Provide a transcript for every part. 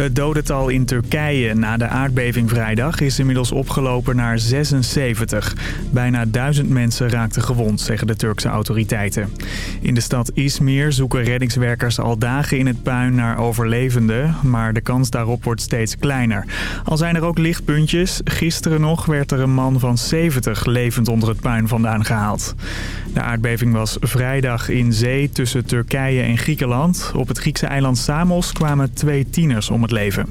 Het dodental in Turkije na de aardbeving vrijdag is inmiddels opgelopen naar 76. Bijna duizend mensen raakten gewond, zeggen de Turkse autoriteiten. In de stad Izmir zoeken reddingswerkers al dagen in het puin naar overlevenden... maar de kans daarop wordt steeds kleiner. Al zijn er ook lichtpuntjes. Gisteren nog werd er een man van 70 levend onder het puin vandaan gehaald. De aardbeving was vrijdag in zee tussen Turkije en Griekenland. Op het Griekse eiland Samos kwamen twee tieners om het leven.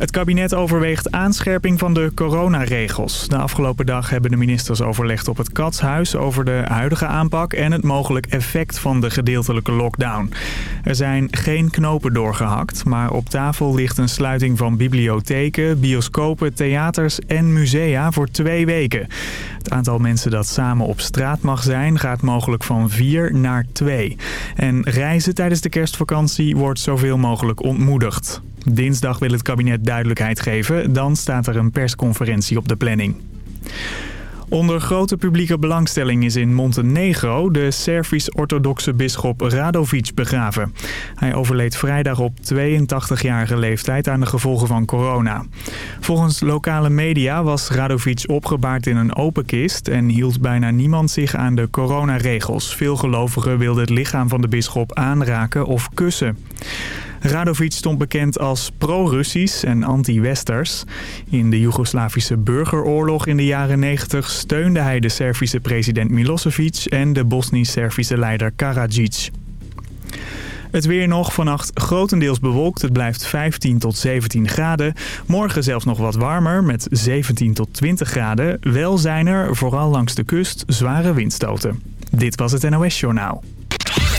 Het kabinet overweegt aanscherping van de coronaregels. De afgelopen dag hebben de ministers overlegd op het Katshuis over de huidige aanpak en het mogelijk effect van de gedeeltelijke lockdown. Er zijn geen knopen doorgehakt, maar op tafel ligt een sluiting van bibliotheken, bioscopen, theaters en musea voor twee weken. Het aantal mensen dat samen op straat mag zijn gaat mogelijk van vier naar twee. En reizen tijdens de kerstvakantie wordt zoveel mogelijk ontmoedigd. Dinsdag wil het kabinet duidelijkheid geven. Dan staat er een persconferentie op de planning. Onder grote publieke belangstelling is in Montenegro de Servisch-orthodoxe bisschop Radovic begraven. Hij overleed vrijdag op 82-jarige leeftijd aan de gevolgen van corona. Volgens lokale media was Radovic opgebaard in een open kist en hield bijna niemand zich aan de coronaregels. Veel gelovigen wilden het lichaam van de bisschop aanraken of kussen. Radovic stond bekend als pro-Russisch en anti-Westers. In de Joegoslavische burgeroorlog in de jaren 90 steunde hij de Servische president Milosevic en de Bosnisch-Servische leider Karadzic. Het weer nog vannacht grotendeels bewolkt. Het blijft 15 tot 17 graden. Morgen zelfs nog wat warmer met 17 tot 20 graden. Wel zijn er, vooral langs de kust, zware windstoten. Dit was het NOS Journaal.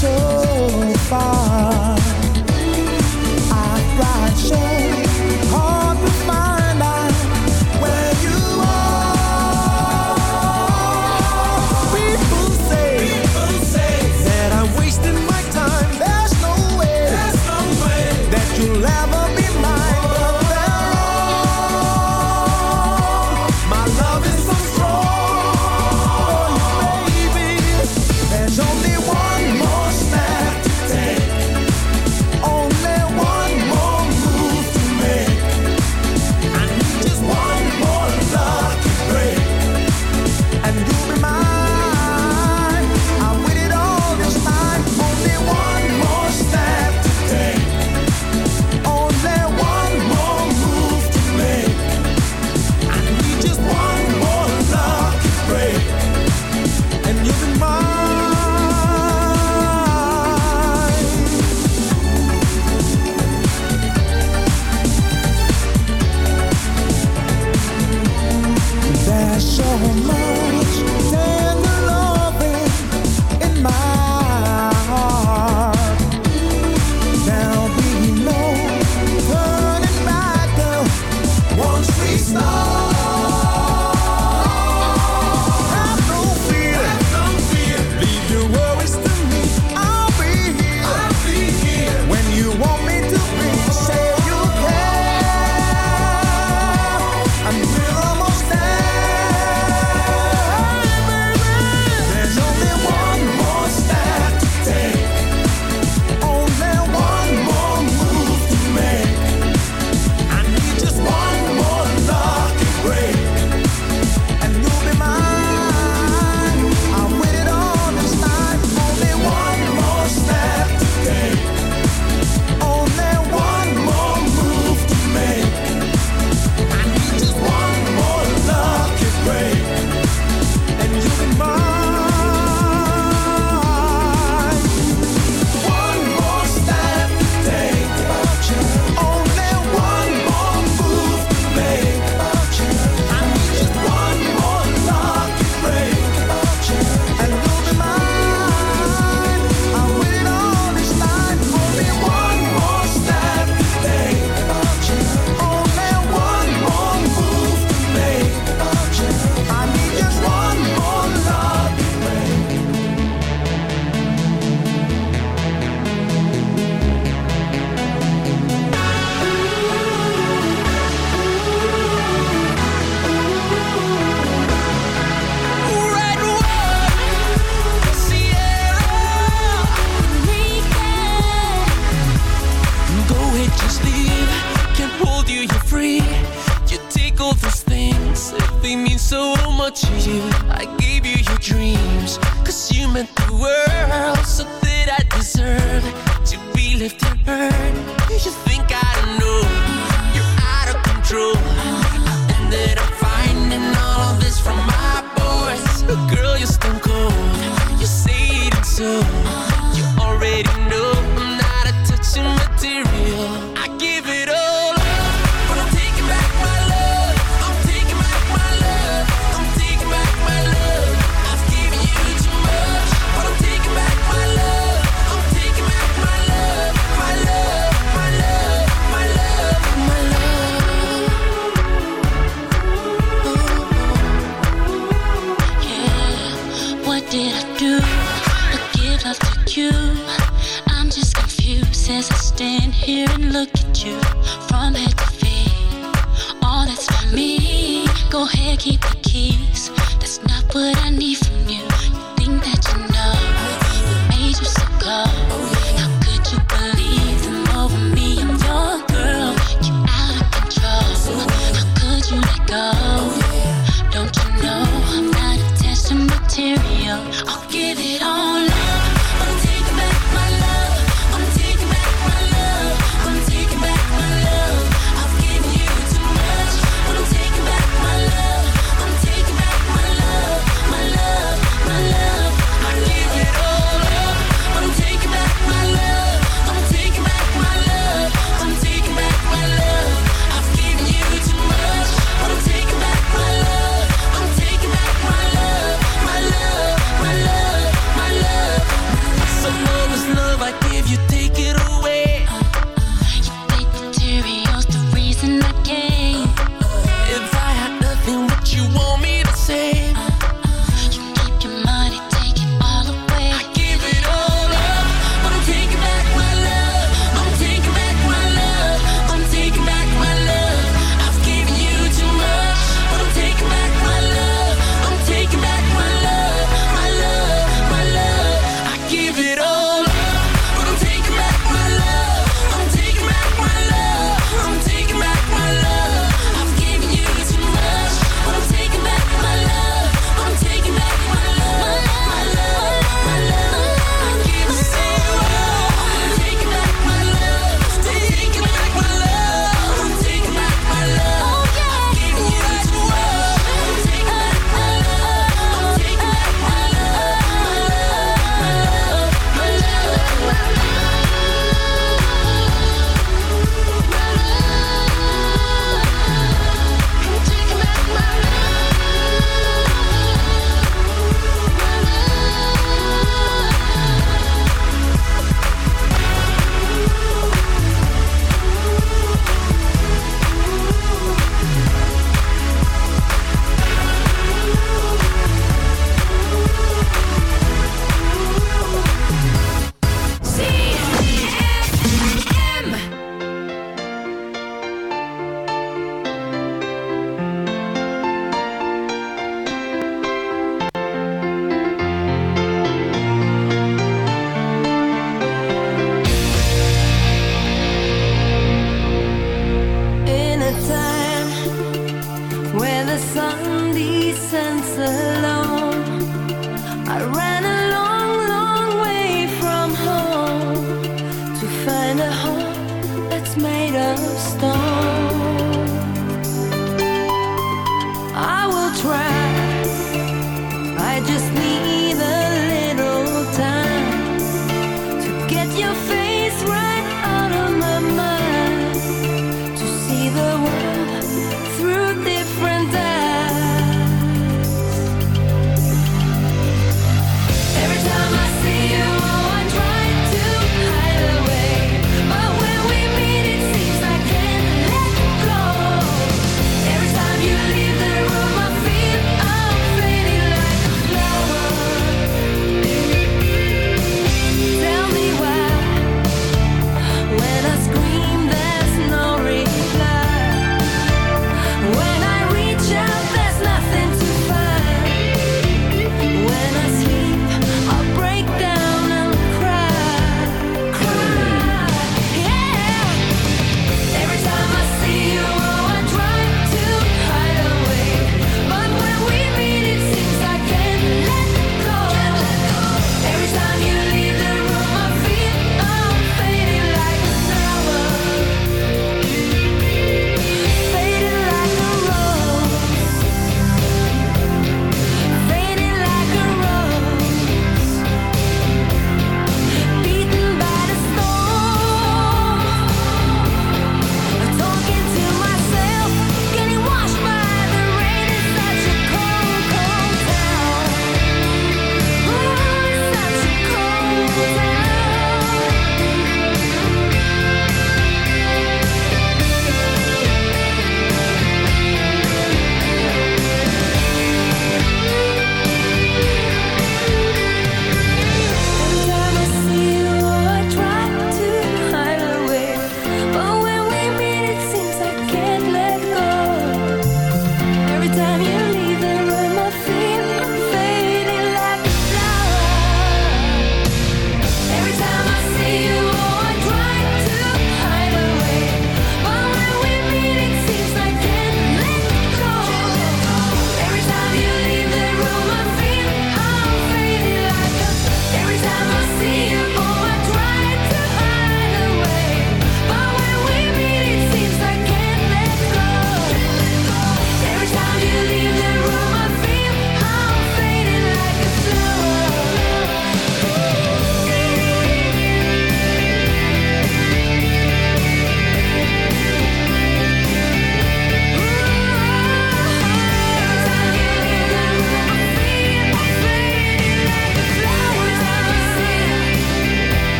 so far.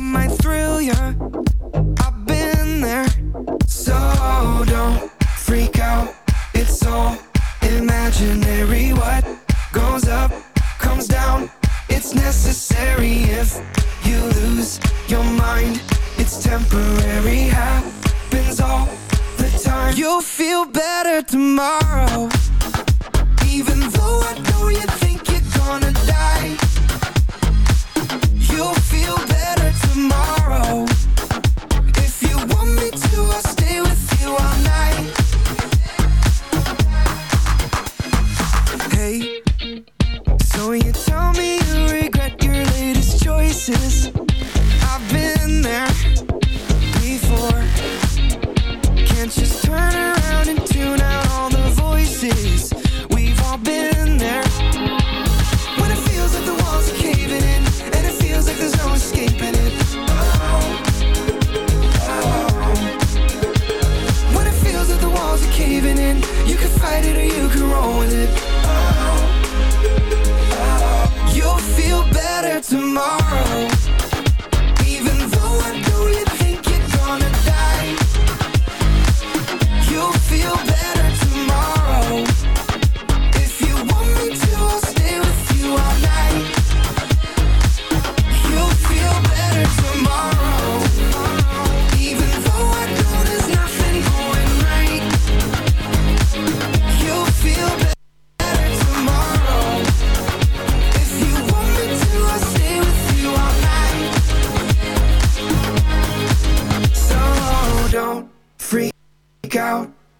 might thrill ya. I've been there, so don't freak out. It's all imaginary. What goes up comes down. It's necessary if you lose your mind. It's temporary, happens all the time. You'll feel better tomorrow.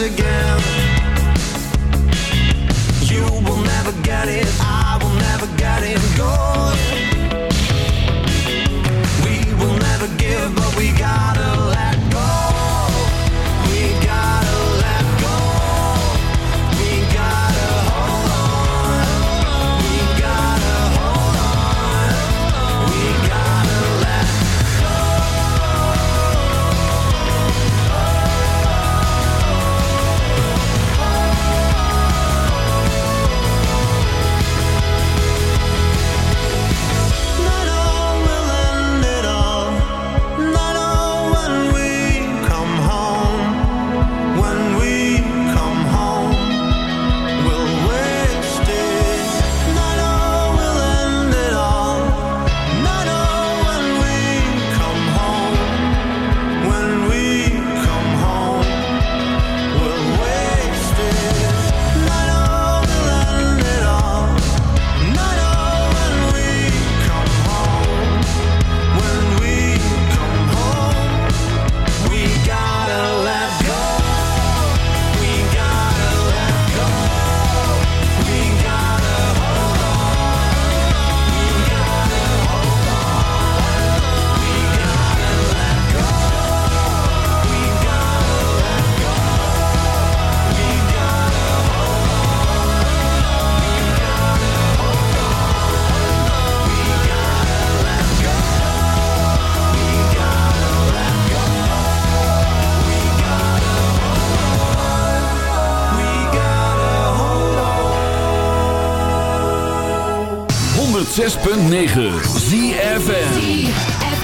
again. 106.9 ZFN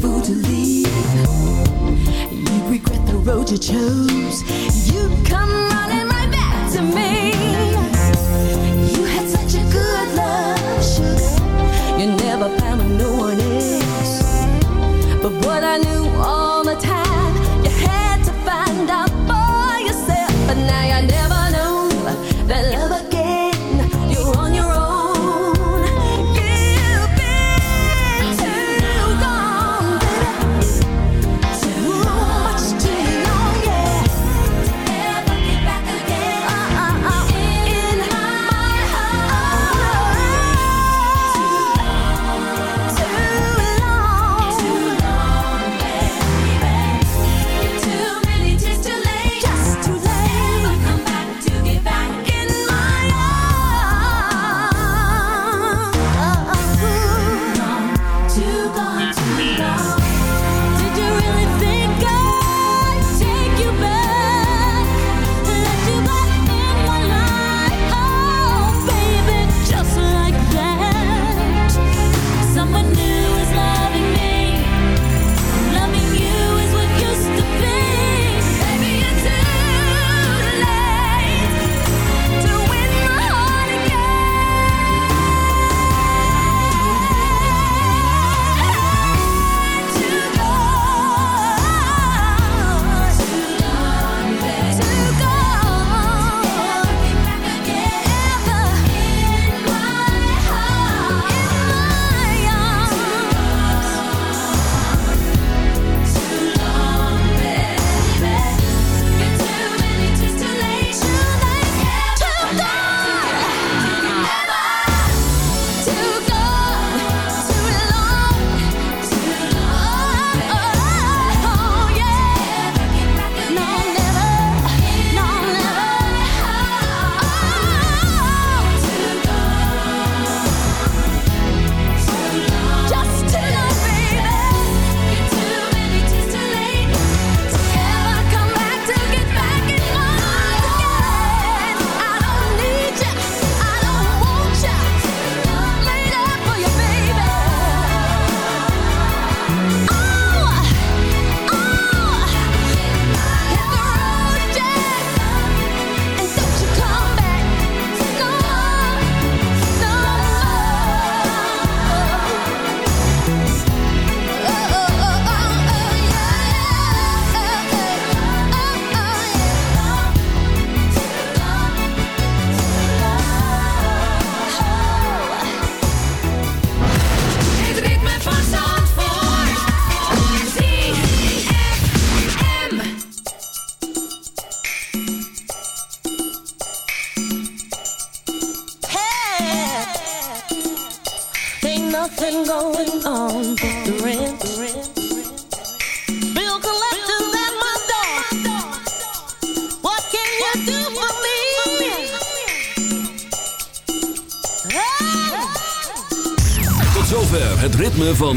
fool to leave. You'd regret the road you chose. You'd come running right back to me. You had such a good love, sugar. You never found with no one else. But what I knew.